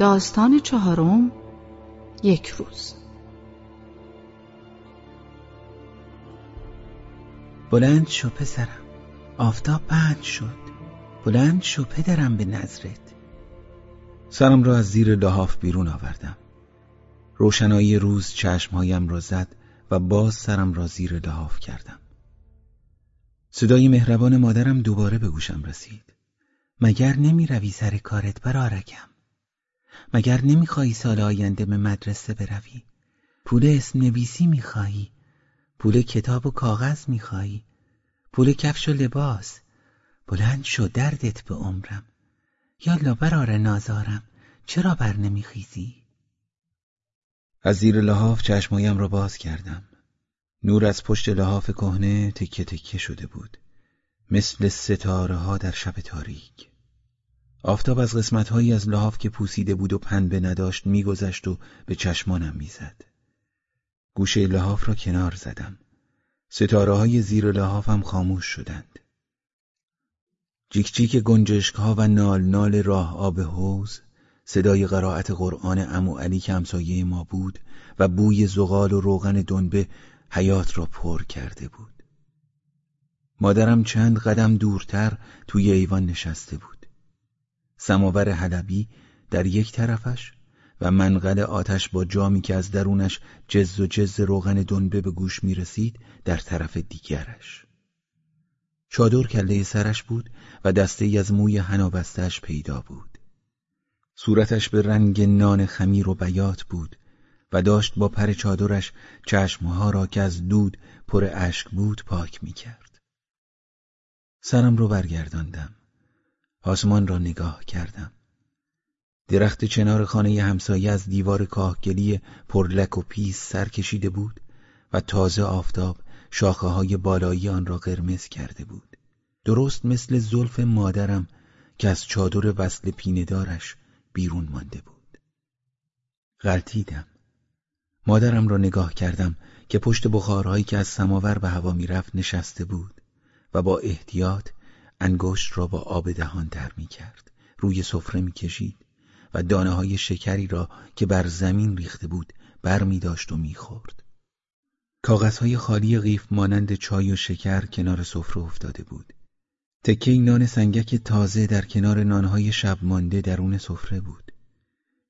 داستان چهارم یک روز. بلند شو پسرم. آفتاب پنج شد. بلند شو پدرم به نظرت. سرم را از زیر لحاف بیرون آوردم. روشنایی روز چشمهایم را زد و باز سرم را زیر لحاف کردم. صدای مهربان مادرم دوباره به گوشم رسید. مگر نمی روی سر کارت برارکم مگر نمی‌خواهی سال آینده به مدرسه بروی؟ پول اسم نویسی می‌خواهی. پول کتاب و کاغذ می‌خواهی. پول کفش و لباس. بلند شو دردت به عمرم. یالا برار نازارم. چرا بر نمیخیزی؟ از زیر لحاف چشمایم را باز کردم. نور از پشت لحاف کهنه تکه تکه شده بود. مثل ستاره ها در شب تاریک. آفتاب از قسمتهایی از لحاف که پوسیده بود و پنبه نداشت میگذشت و به چشمانم می‌زد. گوشه لحاف را کنار زدم. ستاره های زیر لحافم خاموش شدند. جیک جیک گنجشک ها و نال نال راه آب حوز صدای قرائت قرآن امو علی که همسایه ما بود و بوی زغال و روغن دنبه حیات را پر کرده بود. مادرم چند قدم دورتر توی ایوان نشسته بود. سماور حلبی در یک طرفش و منقل آتش با جامی که از درونش جز و جز روغن دنبه به گوش می رسید در طرف دیگرش. چادر کله سرش بود و دسته ای از موی هنابستش پیدا بود. صورتش به رنگ نان خمیر و بیات بود و داشت با پر چادرش چشمها را که از دود پر اشک بود پاک می کرد. سرم رو برگرداندم. آسمان را نگاه کردم. درخت چنار خانه همسایه از دیوار کاهگلی پرلک و پیس سر کشیده بود و تازه آفتاب شاخه های بالایی آن را قرمز کرده بود. درست مثل زلف مادرم که از چادر وصل پیندارش بیرون مانده بود. غلطیدم. مادرم را نگاه کردم که پشت بخارهایی که از سماور به هوا می‌رفت نشسته بود و با احتیاط انگشت را با آب دهان در می کرد روی سفره می کشید و دانه های شکری را که بر زمین ریخته بود بر می داشت و می خورد. های خالی غیف مانند چای و شکر کنار سفره افتاده بود. تکه نان سنگک تازه در کنار نانهای شب مانده درون سفره بود.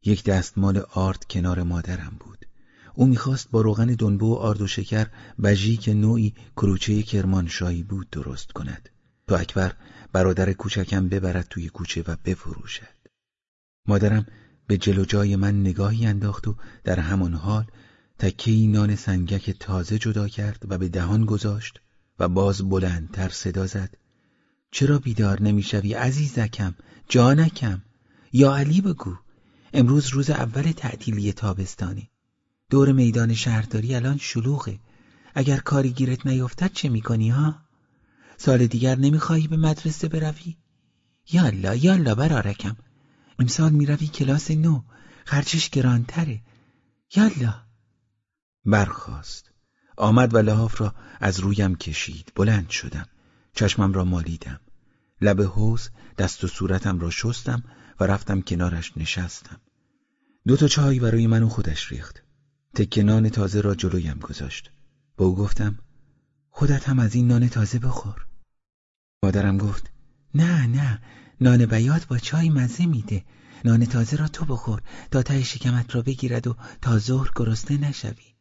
یک دستمال آرد کنار مادرم بود. او می‌خواست با روغن دنبه و آرد و شکر بژی که نوعی کروچه کرمانشاهی بود درست کند. تا اکبر برادر کوچکم ببرد توی کوچه و بفروشد. مادرم به جلو جای من نگاهی انداخت و در همان حال تکه نان سنگک تازه جدا کرد و به دهان گذاشت و باز بلندتر صدا زد. چرا بیدار نمی‌شوی عزیزکم؟ جانکم؟ یا علی بگو. امروز روز اول تعطیلی تابستانی. دور میدان شهرداری الان شلوغه. اگر کاری گیرت نیفتد چه می‌کنی ها؟ سال دیگر نمی‌خواهی به مدرسه بروی؟ یالا یالا برارکم. امسال می‌روی کلاس نو. خرچش گرانتره. یالا. برخواست آمد و لحاف را از رویم کشید. بلند شدم. چشمم را مالیدم. لب حوز دست و صورتم را شستم و رفتم کنارش نشستم. دو تا چای برای من و خودش ریخت. تکنان تازه را جلویم گذاشت. با او گفتم خودت هم از این نان تازه بخور. مادرم گفت نه نه نان بیات با چای مزه میده. نان تازه را تو بخور تا ته شکمت را بگیرد و تا ظهر گرسنه نشوی.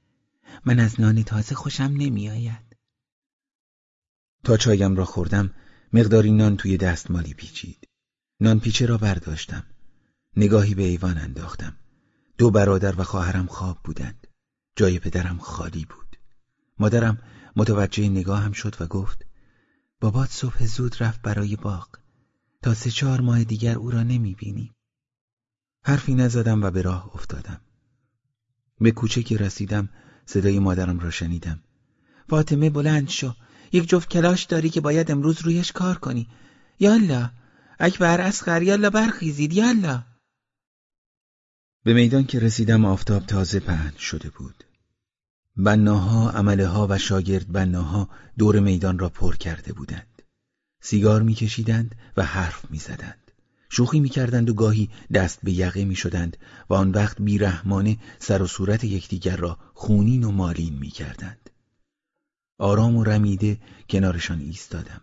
من از نان تازه خوشم نمیآید. تا چایم را خوردم مقداری نان توی دستمالی پیچید. نان پیچه را برداشتم. نگاهی به ایوان انداختم. دو برادر و خواهرم خواب بودند. جای پدرم خالی بود. مادرم متوجه نگاهم شد و گفت بابات صبح زود رفت برای باغ. تا سه چهار ماه دیگر او را نمی بینیم. حرفی نزدم و به راه افتادم. به کوچه که رسیدم صدای مادرم را شنیدم. فاطمه بلند شو. یک جفت کلاش داری که باید امروز رویش کار کنی. یالا اکبر اسخر یالا برخیزید یالا به میدان که رسیدم آفتاب تازه پهن شده بود. بناها، عمله ها و شاگرد بناها دور میدان را پر کرده بودند. سیگار میکشیدند و حرف می‌زدند. شوخی می‌کردند و گاهی دست به یقه می‌شدند و آن وقت بیرحمانه سر و صورت یکدیگر را خونین و مالین می‌کردند آرام و رمیده کنارشان ایستادم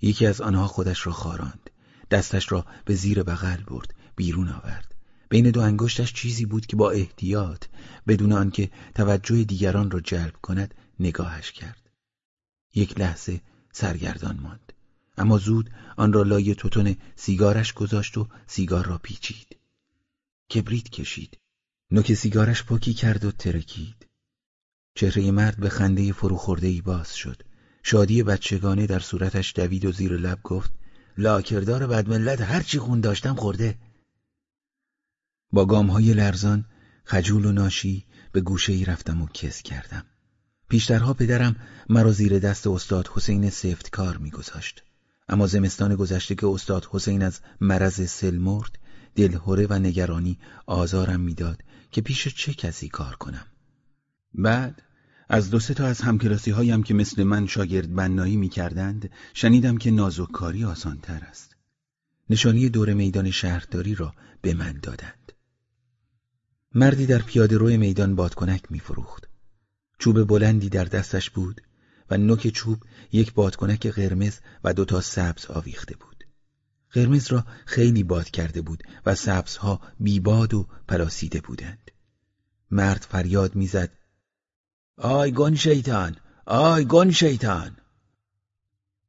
یکی از آنها خودش را خاراند دستش را به زیر بغل برد بیرون آورد بین دو انگشتش چیزی بود که با احتیاط بدون آنکه توجه دیگران را جلب کند نگاهش کرد. یک لحظه سرگردان ماند. اما زود آن را لای توتون سیگارش گذاشت و سیگار را پیچید. کبریت کشید. نوک سیگارش پاکی کرد و ترکید. چهره مرد به خنده فروخورده ای باز شد. شادی بچگانه در صورتش دوید و زیر لب گفت لاکردار بدملت هرچی خون داشتم خورده. با گامهای لرزان خجول و ناشی به گوشه ای رفتم و کس کردم. پیشترها پدرم مرا زیر دست استاد حسین سفت کار میگذاشت. اما زمستان گذشته که استاد حسین از مرض سل مرد دلهوره و نگرانی آزارم می‌داد که پیش چه کسی کار کنم. بعد از دو سه تا از همکلاسی هایم که مثل من شاگرد بنایی می کردند شنیدم که نازوکاری آسان تر است. نشانی دور میدان شهرداری را به من دادند. مردی در پیاده روی میدان بادکنک می فروخت چوب بلندی در دستش بود و نوک چوب یک بادکنک قرمز و دوتا سبز آویخته بود. قرمز را خیلی باد کرده بود و سبزها بیباد و پلاسیده بودند. مرد فریاد می‌زد آی گن شیطان! آی گن شیطان!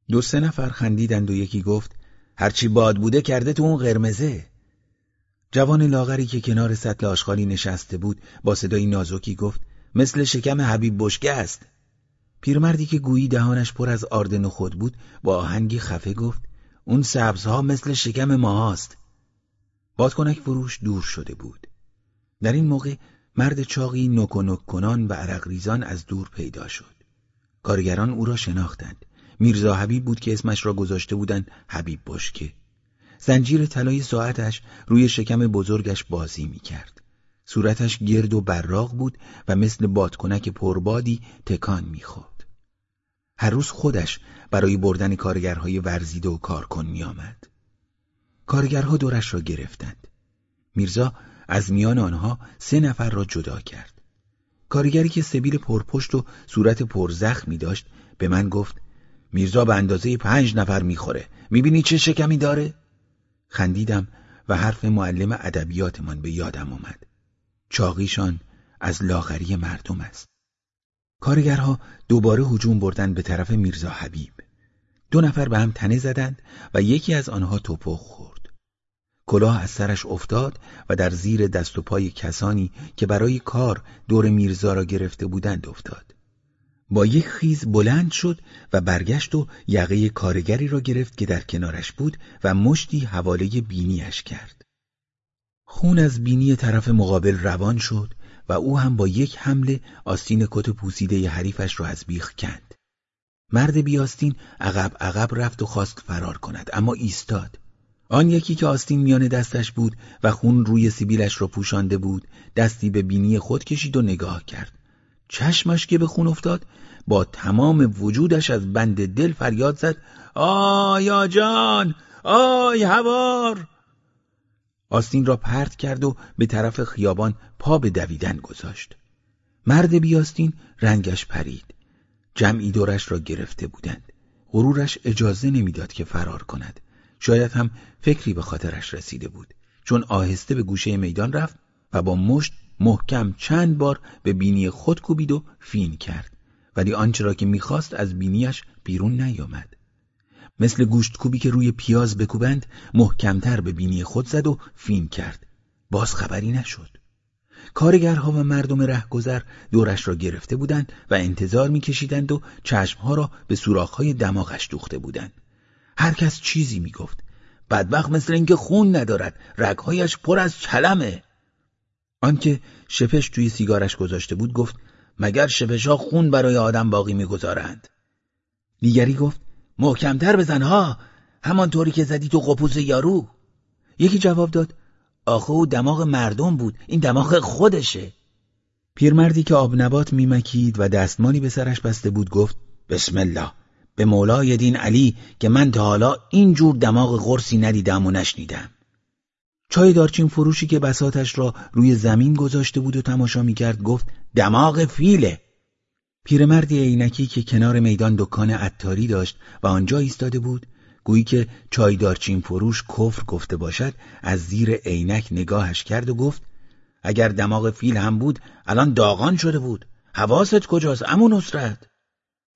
دو سه نفر خندیدند و یکی گفت هرچی باد بوده کرده تو اون قرمزه. جوان لاغری که کنار سطل آشغالی نشسته بود با صدای نازکی گفت مثل شکم حبیب بشکه است. پیرمردی که گویی دهانش پر از آرد نخود بود با آهنگی خفه گفت اون سبزها مثل شکم ماهاست. بادکنک فروش دور شده بود. در این موقع مرد چاقی نک و نک کنان و عرق ریزان از دور پیدا شد. کارگران او را شناختند. میرزا حبیب بود که اسمش را گذاشته بودند حبیب بشکه. زنجیر طلای ساعتش روی شکم بزرگش بازی می‌کرد. صورتش گرد و براق بود و مثل بادکنک پربادی تکان می‌خورد. هر روز خودش برای بردن کارگرهای ورزیده و کارکن میآمد. کارگرها دورش را گرفتند. میرزا از میان آنها سه نفر را جدا کرد. کارگری که سبیل پرپشت و صورت پرزخمی داشت به من گفت میرزا به اندازه پنج نفر می‌خوره. می‌بینی چه شکمی داره؟ خندیدم و حرف معلم ادبیاتمان به یادم آمد. چاقیشان از لاغری مردم است. کارگرها دوباره هجوم بردن به طرف میرزا حبیب. دو نفر به هم تنه زدند و یکی از آنها توپخ خورد. کلاه از سرش افتاد و در زیر دست و پای کسانی که برای کار دور میرزا را گرفته بودند افتاد. با یک خیز بلند شد و برگشت و یقه کارگری را گرفت که در کنارش بود و مشتی حواله بینیش کرد. خون از بینی طرف مقابل روان شد و او هم با یک حمله آستین کت پوسیده حریفش را از بیخ کند. مرد بیاستین عقب عقب رفت و خواست فرار کند اما ایستاد. آن یکی که آستین میان دستش بود و خون روی سیبیلش را پوشانده بود دستی به بینی خود کشید و نگاه کرد. چشمش که به خون افتاد با تمام وجودش از بند دل فریاد زد. آیا جان آی هوار آستین را پرت کرد و به طرف خیابان پا به دویدن گذاشت. مرد بیاستین رنگش پرید. جمعی دورش را گرفته بودند. غرورش اجازه نمی‌داد که فرار کند. شاید هم فکری به خاطرش رسیده بود. چون آهسته به گوشه میدان رفت و با مشت محکم چند بار به بینی خود کوبید و فین کرد. ولی آنچه را که می‌خواست از بینیش بیرون نیامد. مثل گوشت کوبی که روی پیاز بکوبند محکمتر به بینی خود زد و فین کرد. باز خبری نشد. کارگرها و مردم رهگذر دورش را گرفته بودند و انتظار میکشیدند و چشمها را به سوراخهای دماغش دوخته بودند. هر کس چیزی می‌گفت. بدبخت مثل اینکه خون ندارد. رگهایش پر از چلمه. آنکه شپش توی سیگارش گذاشته بود گفت مگر شپشها خون برای آدم باقی می‌گذارند؟ دیگری گفت محکمتر بزن ها همانطوری که زدی تو قپوز یارو. یکی جواب داد آخه او دماغ مردم بود این دماغ خودشه. پیرمردی که آب نبات میمکید و دستمانی به سرش بسته بود گفت بسم الله به مولای دین علی که من تا حالا اینجور دماغ قرصی ندیدم و نشنیدم. چای دارچین فروشی که بساتش را روی زمین گذاشته بود و تماشا می‌کرد گفت دماغ فیله. پیرمردی عینکی که کنار میدان دکان عطاری داشت و آنجا ایستاده بود گویی که چای دارچین فروش کفر گفته باشد از زیر عینک نگاهش کرد و گفت اگر دماغ فیل هم بود الان داغان شده بود. حواست کجاست امو نصرت؟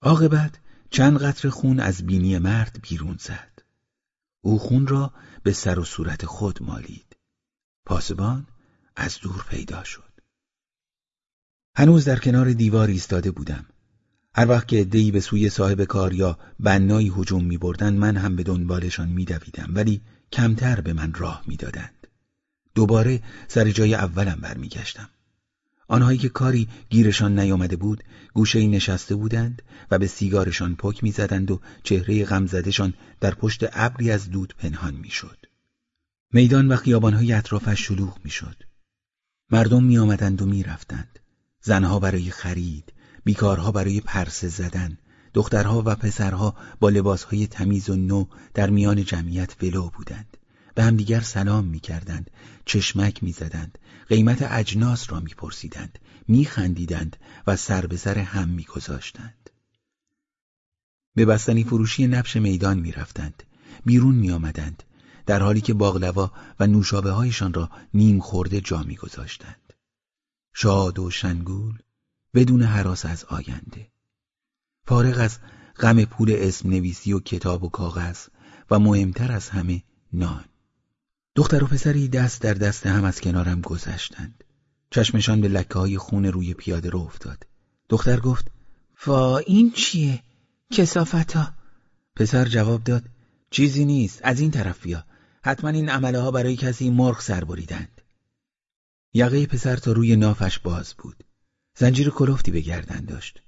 عاقبت چند قطر خون از بینی مرد بیرون زد. او خون را به سر و صورت خود مالید پاسبان از دور پیدا شد هنوز در کنار دیوار ایستاده بودم هر وقت که ادهی به سوی صاحب کار یا بنایی هجوم می بردن من هم به دنبالشان می دویدم ولی کمتر به من راه می‌دادند. دوباره سر جای اولم برمیگشتم. آنهایی که کاری گیرشان نیامده بود گوشه نشسته بودند و به سیگارشان پک می‌زدند و چهره غمزدهشان در پشت ابری از دود پنهان می‌شد. میدان و خیابانهای اطرافش شلوغ می‌شد. مردم میآمدند و می‌رفتند. زنها برای خرید، بیکارها برای پرسه زدن، دخترها و پسرها با لباسهای تمیز و نو در میان جمعیت ولو بودند. به همدیگر سلام می‌کردند، چشمک می‌زدند، قیمت اجناس را میپرسیدند، میخندیدند و سر به سر هم میگذاشتند. به بستنی فروشی نبش میدان می‌رفتند، بیرون میآمدند، در حالی که باغلوا و نوشابه هایشان را نیم خورده جا میگذاشتند. شاد و شنگول بدون حراس از آینده فارغ از غم پول اسم نویسی و کتاب و کاغذ و مهمتر از همه نان دختر و پسری دست در دست هم از کنارم گذشتند. چشمشان به لکه های خون روی پیاده رو افتاد. دختر گفت وا این چیه؟ کسافتا. پسر جواب داد چیزی نیست از این طرف بیا. حتما این عمله ها برای کسی مرغ سر بریدند. یقه پسر تا روی نافش باز بود. زنجیر کلفتی به گردن داشت.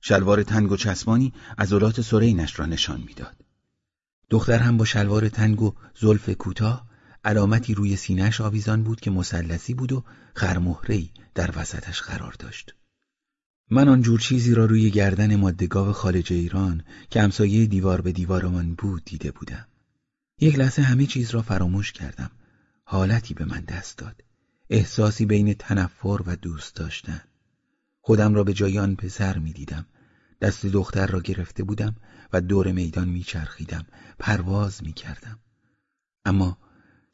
شلوار تنگ و چسبانی عضلات سرینش را نشان می‌داد. دختر هم با شلوار تنگ و زلف کوتاه علامتی روی سینهش آویزان بود که مثلثی بود و خرمهره‌ای در وسطش قرار داشت. من آن جور چیزی را روی گردن مادگاو خالج ایران که همسایه دیوار به دیوارمان بود دیده بودم. یک لحظه همه چیز را فراموش کردم. حالتی به من دست داد. احساسی بین تنفر و دوست داشتن. خودم را به جای آن پسر می دیدم. دست دختر را گرفته بودم و دور میدان می چرخیدم. پرواز می کردم. اما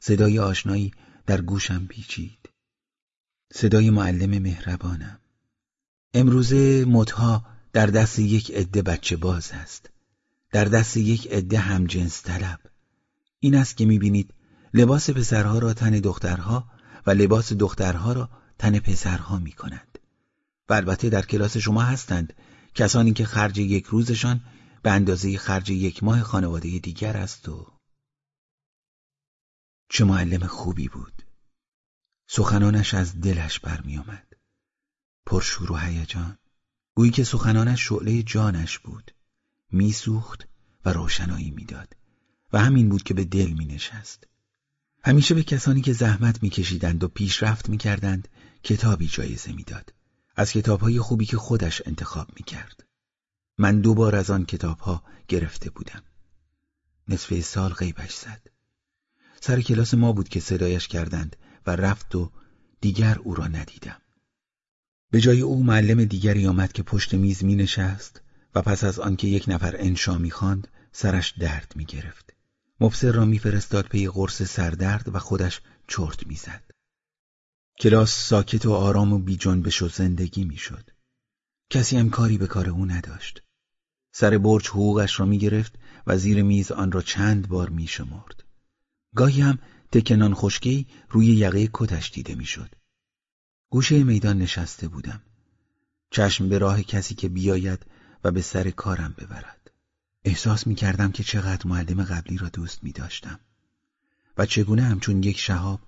صدای آشنایی در گوشم پیچید. صدای معلم مهربانم. امروزه متها در دست یک عده بچه باز است. در دست یک عده همجنس طلب. این است که بینید لباس پسرها را تن دخترها و لباس دخترها را تن پسرها می کند. و البته در کلاس شما هستند کسانی که خرج یک روزشان به اندازه خرج یک ماه خانواده دیگر است و چه معلم خوبی بود. سخنانش از دلش برمی آمد پرشور و هیجان. گویی که سخنانش شعله جانش بود. میسوخت و روشنایی می‌داد. و همین بود که به دل می نشست همیشه به کسانی که زحمت میکشیدند و پیشرفت می‌کردند کتابی جایزه می‌داد. از کتابهای خوبی که خودش انتخاب می‌کرد. من دو بار از آن کتابها گرفته بودم. نصفه سال غیبش زد. سر کلاس ما بود که صدایش کردند و رفت و دیگر او را ندیدم به جای او معلم دیگری آمد که پشت میز می نشست و پس از آنکه یک نفر انشا می خواند سرش درد می گرفت. مبصر را میفرستاد پی قرص سردرد و خودش چرت می‌زد. کلاس ساکت و آرام و بی جنبش و زندگی می‌شد. کسی هم کاری به کار او نداشت. سر برج حقوقش را می‌گرفت و زیر میز آن را چند بار میشمرد. گاهی هم تکنان خشکی روی یقه کتش دیده می‌شد. گوشه میدان نشسته بودم. چشم به راه کسی که بیاید و به سر کارم ببرد. احساس می کردم که چقدر معلم قبلی را دوست می داشتم و چگونه همچون یک شهاب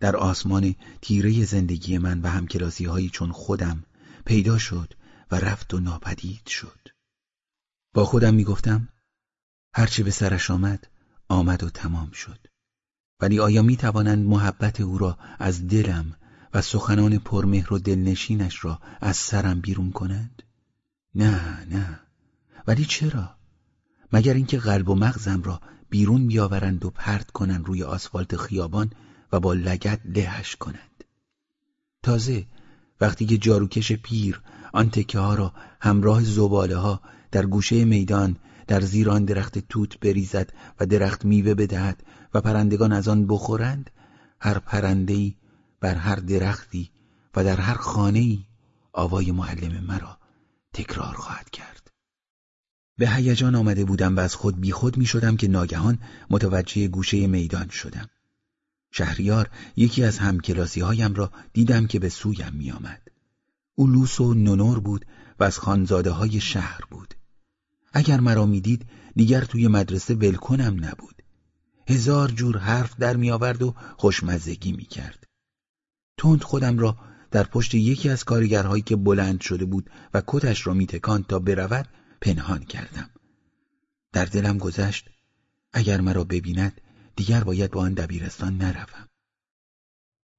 در آسمان تیره زندگی من و همکلاسی هایی چون خودم پیدا شد و رفت و ناپدید شد. با خودم می گفتم هرچه به سرش آمد آمد و تمام شد. ولی آیا می توانند محبت او را از دلم و سخنان پرمهر و دلنشینش را از سرم بیرون کنند؟ نه نه ولی چرا؟ مگر اینکه قلب و مغزم را بیرون بیاورند و پرت کنند روی آسفالت خیابان و با لگت لهش کنند تازه وقتی که جاروکش پیر آن تکه ها را همراه زباله ها در گوشه میدان در زیر آن درخت توت بریزد و درخت میوه بدهد و پرندگان از آن بخورند هر پرندهی بر هر درختی و در هر خانه‌ای آوای معلم مرا تکرار خواهد کرد. به هیجان آمده بودم و از خود بیخود می شدم که ناگهان متوجه گوشه میدان شدم. شهریار یکی از همکلاسی هایم را دیدم که به سویم می آمد. او لوس و نونور بود و از خانزاده های شهر اگر مرا می‌دید دیگر توی مدرسه ولکنم نبود. هزار جور حرف در می آورد و خوشمزگی می کرد تند خودم را در پشت یکی از کارگرهایی که بلند شده بود و کتش را میتکاند تا برود پنهان کردم. در دلم گذشت اگر مرا ببیند دیگر باید با آن دبیرستان نروم.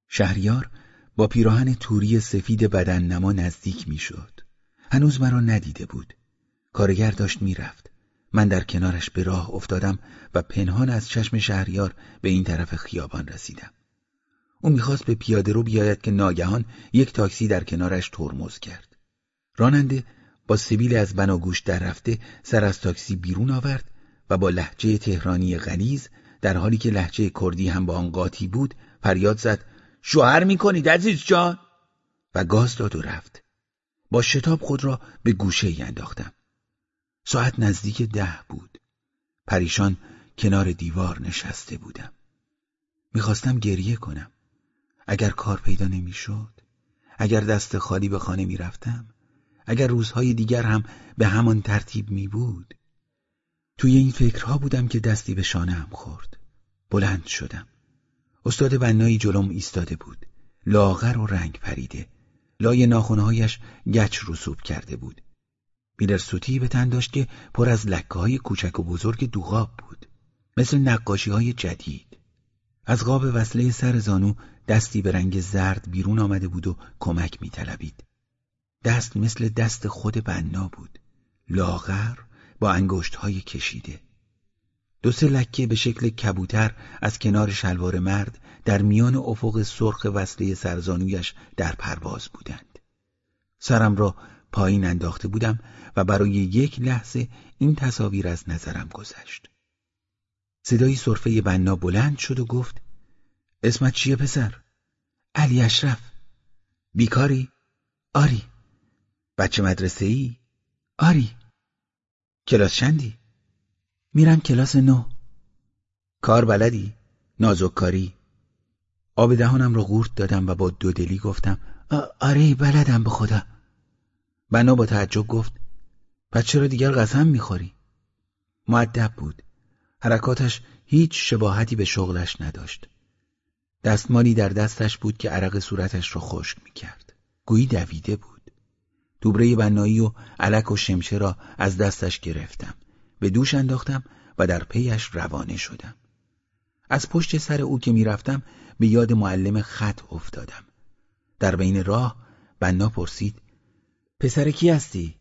شهریار با پیراهن توری سفید بدن نما نزدیک می‌شد. هنوز مرا ندیده بود. کارگر داشت می‌رفت. من در کنارش به راه افتادم و پنهان از چشم شهریار به این طرف خیابان رسیدم. او می‌خواست به پیاده رو بیاید که ناگهان یک تاکسی در کنارش ترمز کرد. راننده با سبیل از بناگوش در رفته سر از تاکسی بیرون آورد و با لحجه تهرانی غلیز در حالی که لحجه کردی هم با آن قاطی بود فریاد زد شوهر می‌کنید عزیز جان؟ و گاز داد و رفت. با شتاب خود را به گوشه ای انداختم. ساعت نزدیک ده بود. پریشان کنار دیوار نشسته بودم. می‌خواستم گریه کنم. اگر کار پیدا نمی‌شد اگر دست خالی به خانه می‌رفتم اگر روزهای دیگر هم به همان ترتیب می بود توی این فکرها بودم که دستی به شانه هم خورد. بلند شدم. استاد بنایی جلوم ایستاده بود. لاغر و رنگ پریده. لای ناخونهایش گچ رسوب کرده بود. بیلر سوتی به تن داشت که پر از لکه های کوچک و بزرگ دوغاب بود مثل نقاشی های جدید. از قاب وصله سر زانو دستی به رنگ زرد بیرون آمده بود و کمک میطلبید. دست مثل دست خود بنا بود. لاغر با انگشت های کشیده. دو سه لکه به شکل کبوتر از کنار شلوار مرد در میان افق سرخ وصله سرزانویش در پرواز بودند. سرم را پایین انداخته بودم و برای یک لحظه این تصاویر از نظرم گذشت صدای صرفه بنا بلند شد و گفت اسمت چیه پسر؟ علی اشرف بیکاری؟ آری بچه مدرسه ای؟ آری کلاس چندی؟ میرم کلاس نو کار بلدی؟ نازک کاری؟ آب دهانم رو قورت دادم و با دودلی گفتم آره بلدم به خدا بنا با تعجب گفت پس چرا دیگر قسم می‌خوری؟ معدب بود. حرکاتش هیچ شباهتی به شغلش نداشت. دستمالی در دستش بود که عرق صورتش را خشک می‌کرد. گویی دویده بود. دوبره بنایی و علک و شمشه را از دستش گرفتم. به دوش انداختم و در پیش روانه شدم. از پشت سر او که می‌رفتم به یاد معلم خط افتادم. در بین راه بنا پرسید پسر کی هستی؟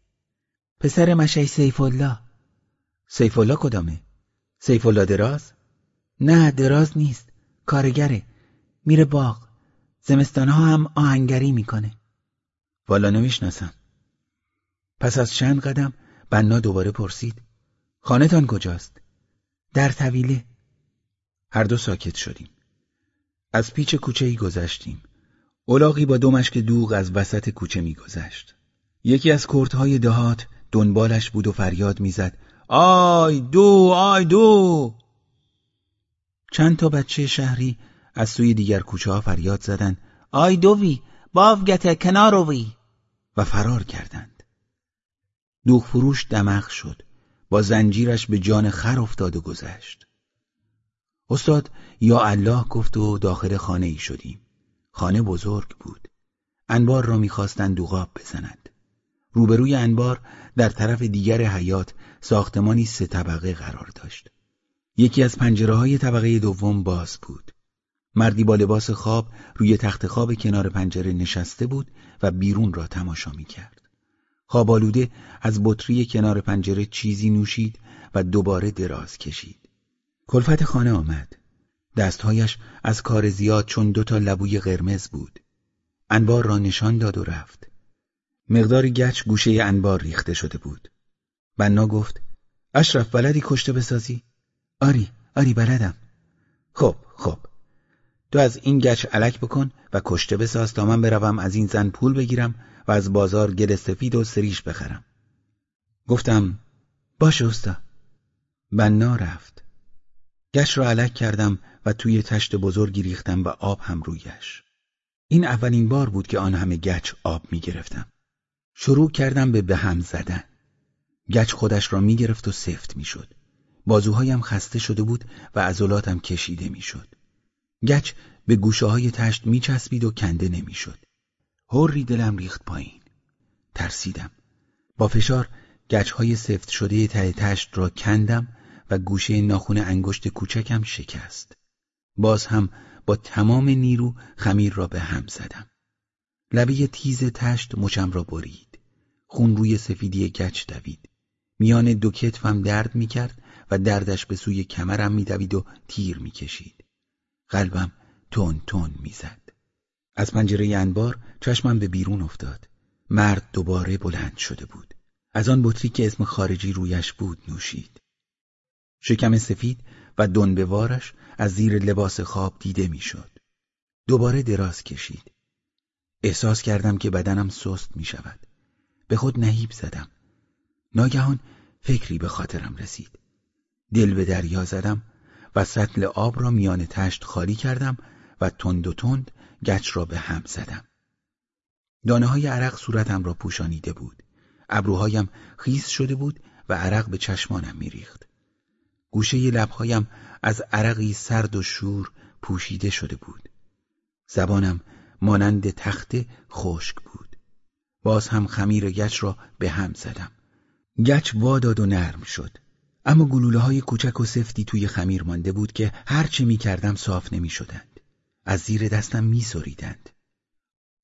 پسر مشهی سیف الله سیف الله کدامه؟ سیف الله دراز؟ نه دراز نیست. کارگره. میره باغ. زمستانها هم آهنگری می‌کنه. والا نمی‌شناسم. پس از چند قدم بنا دوباره پرسید. خانهتان کجاست؟ در طویله. هر دو ساکت شدیم. از پیچ کوچه ای گذشتیم. اولاغی با دو مشک دوغ از وسط کوچه میگذشت. یکی از کردهای دهات دنبالش بود و فریاد می‌زد. آی دو آی دو! چند تا بچه شهری از سوی دیگر کوچه ها فریاد زدند. آی دوی باوگته کناروی! و فرار کردند. دوغ فروش دمغ شد. با زنجیرش به جان خر افتاد و گذشت. استاد یا الله گفت و داخل خانه ای شدیم. خانه بزرگ بود. انبار را می‌خواستند دوغاب بزنند. روبروی انبار در طرف دیگر حیات ساختمانی سه طبقه قرار داشت یکی از پنجره های طبقه دوم باز بود مردی با لباس خواب روی تخت خواب کنار پنجره نشسته بود و بیرون را تماشا می کرد. خواب از بطری کنار پنجره چیزی نوشید و دوباره دراز کشید. کلفت خانه آمد. دستهایش از کار زیاد چون دوتا لبوی قرمز بود انبار را نشان داد و رفت مقداری گچ گوشه انبار ریخته شده بود. بنا گفت اشرف بلدی کشته بسازی؟ آری آری بلدم. خب خب. تو از این گچ علک بکن و کشته بساز تا من بروم از این زن پول بگیرم و از بازار گل سفید و سریش بخرم. گفتم باشه استا بنا رفت. گچ را علک کردم و توی تشت بزرگی ریختم و آب هم رویش. این اولین بار بود که آن همه گچ آب می گرفتم شروع کردم به به هم زدن. گچ خودش را می گرفت و سفت می شد. بازوهایم خسته شده بود و عضلاتم کشیده می شد. گچ به گوشه های تشت می چسبید و کنده نمی شد. هوری دلم ریخت پایین. ترسیدم. با فشار گچ های سفت شده ته تشت را کندم و گوشه ناخون انگشت کوچکم شکست. باز هم با تمام نیرو خمیر را به هم زدم. لبه تیز تشت مچم را برید. خون روی سفیدی گچ دوید. میان دو کتفم درد می‌کرد و دردش به سوی کمرم میدوید و تیر می‌کشید. قلبم تون تون می‌زد. از پنجره انبار چشمم به بیرون افتاد. مرد دوباره بلند شده بود. از آن بطری که اسم خارجی رویش بود نوشید. شکم سفید و دنبوارش از زیر لباس خواب دیده می‌شد. دوباره دراز کشید. احساس کردم که بدنم سست می شود. به خود نهیب زدم. ناگهان فکری به خاطرم رسید. دل به دریا زدم و سطل آب را میان تشت خالی کردم و تند و تند گچ را به هم زدم. دانه های عرق صورتم را پوشانیده بود. ابروهایم خیس شده بود و عرق به چشمانم میریخت. گوشه لبهایم از عرقی سرد و شور پوشیده شده بود. زبانم مانند تخت خشک بود. باز هم خمیر گچ را به هم زدم. گچ واداد و نرم شد. اما گلوله های کوچک و سفتی توی خمیر مانده بود که هرچه می کردم صاف نمی شدند. از زیر دستم می سریدند.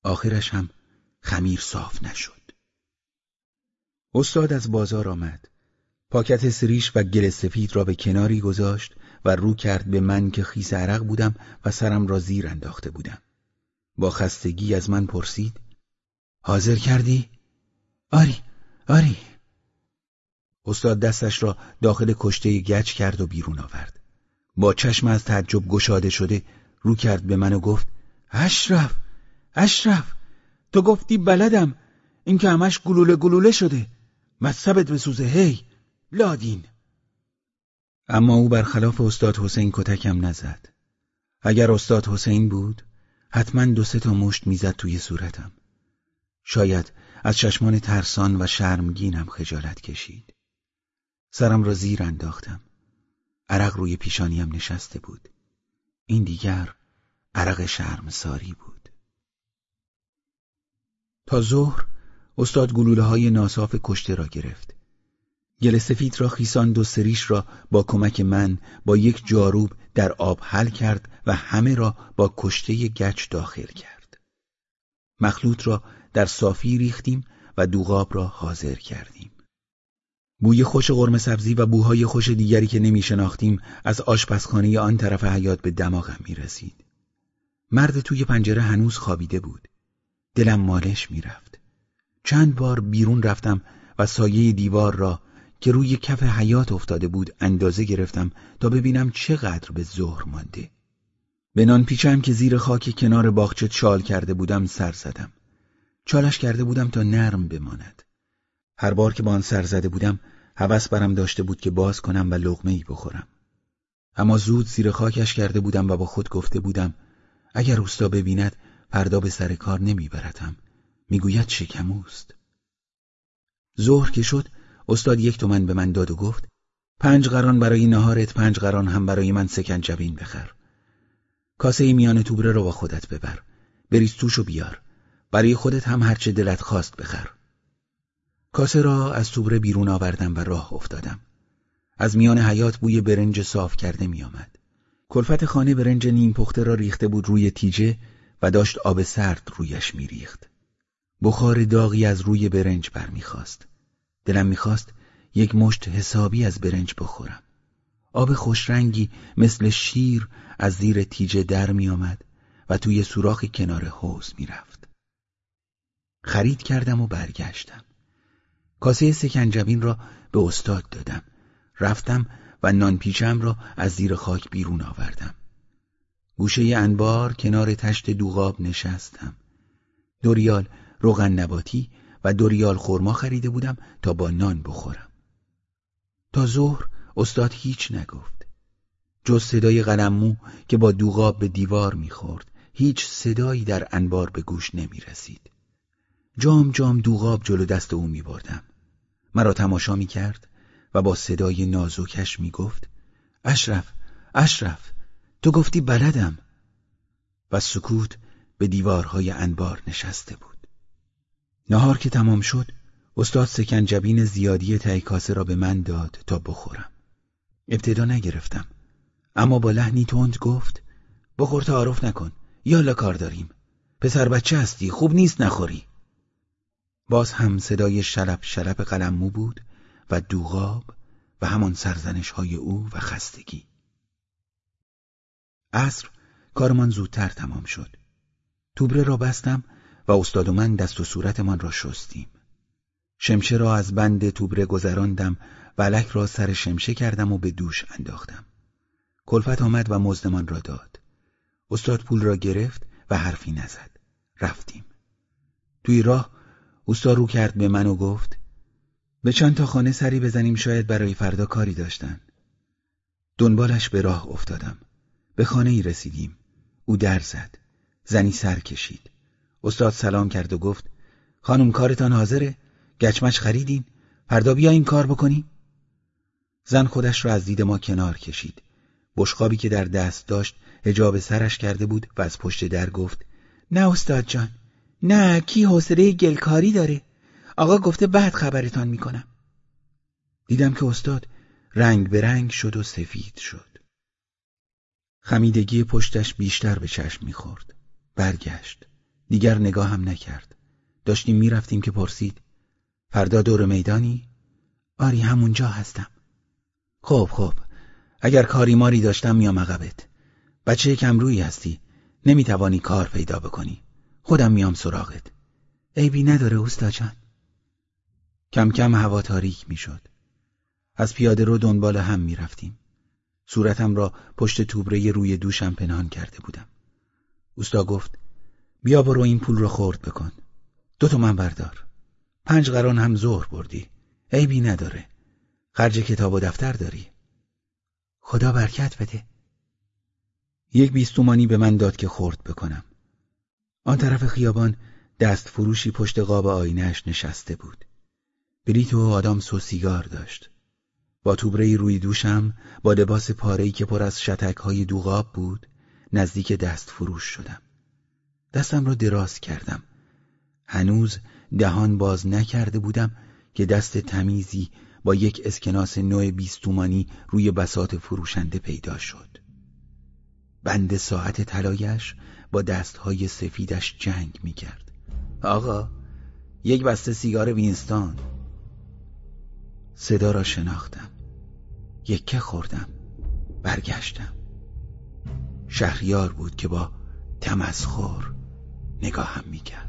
آخرش هم خمیر صاف نشد. استاد از بازار آمد. پاکت سریش و گل سفید را به کناری گذاشت و رو کرد به من که خیس عرق بودم و سرم را زیر انداخته بودم. با خستگی از من پرسید. حاضر کردی؟ آری آری. استاد دستش را داخل کشته گچ کرد و بیرون آورد. با چشم از تعجب گشاده شده رو کرد به من و گفت اشرف اشرف تو گفتی بلدم. این که همش گلوله گلوله شده. مصبت بسوزه هی لادین. اما او برخلاف استاد حسین کتکم نزد. اگر استاد حسین بود حتما دو سه تا مشت می‌زد توی صورتم. شاید از چشمان ترسان و شرمگینم خجالت کشید. سرم را زیر انداختم. عرق روی پیشانیم نشسته بود. این دیگر عرق ساری بود. تا ظهر استاد گلوله های ناصاف کشته را گرفت. گل سفید را خیساند و سریش را با کمک من با یک جاروب در آب حل کرد و همه را با کشته گچ داخل کرد مخلوط را در صافی ریختیم و دوغاب را حاضر کردیم بوی خوش قرمه سبزی و بوهای خوش دیگری که نمی شناختیم از آشپزخانه آن طرف حیات به دماغم می رسید. مرد توی پنجره هنوز خوابیده بود. دلم مالش می رفت. چند بار بیرون رفتم و سایه دیوار را که روی کف حیات افتاده بود اندازه گرفتم تا ببینم چقدر به ظهر مانده. به نان پیچم که زیر خاک کنار باغچه چال کرده بودم سر زدم. چالش کرده بودم تا نرم بماند. هر بار که با آن سر زده بودم هوس برم داشته بود که باز کنم و لغمه ای بخورم. اما زود زیر خاکش کرده بودم و با خود گفته بودم اگر روستا ببیند پردا به سر کار نمیبرتم می‌گوید شکموست. ظهر که شد استاد یک تومن به من داد و گفت پنج قران برای نهارت پنج قران هم برای من سکنجبین بخر. کاسه میان توبره رو با خودت ببر. بریز توش و بیار. برای خودت هم هرچه دلت خواست بخر. کاسه را از توبره بیرون آوردم و راه افتادم. از میان حیات بوی برنج صاف کرده میآمد. کلفت خانه برنج نیم پخته را ریخته بود روی تیجه و داشت آب سرد رویش میریخت. بخار داغی از روی برنج برمیخواست دلم می‌خواست یک مشت حسابی از برنج بخورم آب خوشرنگی مثل شیر از زیر تیجه در می آمد و توی سوراخ کنار حوز می رفت. خرید کردم و برگشتم. کاسه سکنجبین را به استاد دادم. رفتم و نانپیچم را از زیر خاک بیرون آوردم. گوشه انبار کنار تشت دوغاب نشستم. دوریال روغن نباتی و دوریال خورما خریده بودم تا با نان بخورم. تا ظهر استاد هیچ نگفت. جز صدای قلممو که با دوغاب به دیوار می‌خورد هیچ صدایی در انبار به گوش نمی رسید. جام جام دوغاب جلو دست او می بردم. مرا تماشا می کرد و با صدای نازوکش می گفت اشرف اشرف تو گفتی بلدم و سکوت به دیوارهای انبار نشسته بود نهار که تمام شد استاد سکنجبین زیادی تای کاسه را به من داد تا بخورم. ابتدا نگرفتم. اما با لحنی تند گفت بخور تعارف نکن. یالا کار داریم. پسر بچه هستی خوب نیست نخوری. باز هم صدای شلپ شلپ قلممو بود و دوغاب و همان سرزنش های او و خستگی. عصر کارمان زودتر تمام شد. توبره را بستم و استاد و من دست و صورتمان را شستیم. شمشه را از بند توبره گذراندم و علک را سر شمشه کردم و به دوش انداختم. کلفت آمد و مزدمان را داد. استاد پول را گرفت و حرفی نزد. رفتیم. توی راه اوستا رو کرد به من و گفت به چند تا خانه سری بزنیم شاید برای فردا کاری داشتن. دنبالش به راه افتادم. به خانه ای رسیدیم. او در زد. زنی سر کشید. استاد سلام کرد و گفت خانم کارتان حاضره؟ گچمچ خریدین؟ فردا بیا این کار بکنیم؟ زن خودش را از دید ما کنار کشید. بشقابی که در دست داشت هجاب سرش کرده بود و از پشت در گفت نه استاد جان نه کی حوصله گلکاری داره؟ آقا گفته بعد خبرتان می‌کنم. دیدم که استاد رنگ به رنگ شد و سفید شد. خمیدگی پشتش بیشتر به چشم می‌خورد. برگشت. دیگر نگاه هم نکرد. داشتیم می‌رفتیم که پرسید فردا دور میدانی؟ آری همونجا هستم. خب خب. اگر کاری ماری داشتم میام عقبت. بچه کم روی هستی. نمی‌توانی کار پیدا بکنی. خودم میام سراغت. عیبی نداره اوستا جان. کم کم هوا تاریک می‌شد. از پیاده رو دنبال هم می‌رفتیم. صورتم را پشت توبره روی دوشم پنهان کرده بودم. اوستا گفت بیا برو این پول رو خورد بکن. دو من بردار. پنج قران هم ظهر بردی. عیبی نداره. خرج کتاب و دفتر داری. خدا برکت بده. یک بیستومانی به من داد که خورد بکنم. آن طرف خیابان دست فروشی پشت قاب آینهش نشسته بود. بریت و آدامس و سیگار داشت. با توبره روی دوشم با لباس پارهی که پر از شتک های دوغاب بود نزدیک دست فروش شدم. دستم را دراز کردم. هنوز دهان باز نکرده بودم که دست تمیزی با یک اسکناس نوع بیستومانی روی بسات فروشنده پیدا شد. بند ساعت طلایش با دستهای سفیدش جنگ می‌کرد. آقا یک بسته سیگار وینستان صدا را شناختم. یکه خوردم. برگشتم. شهریار بود که با تمسخور نگاهم می‌کرد.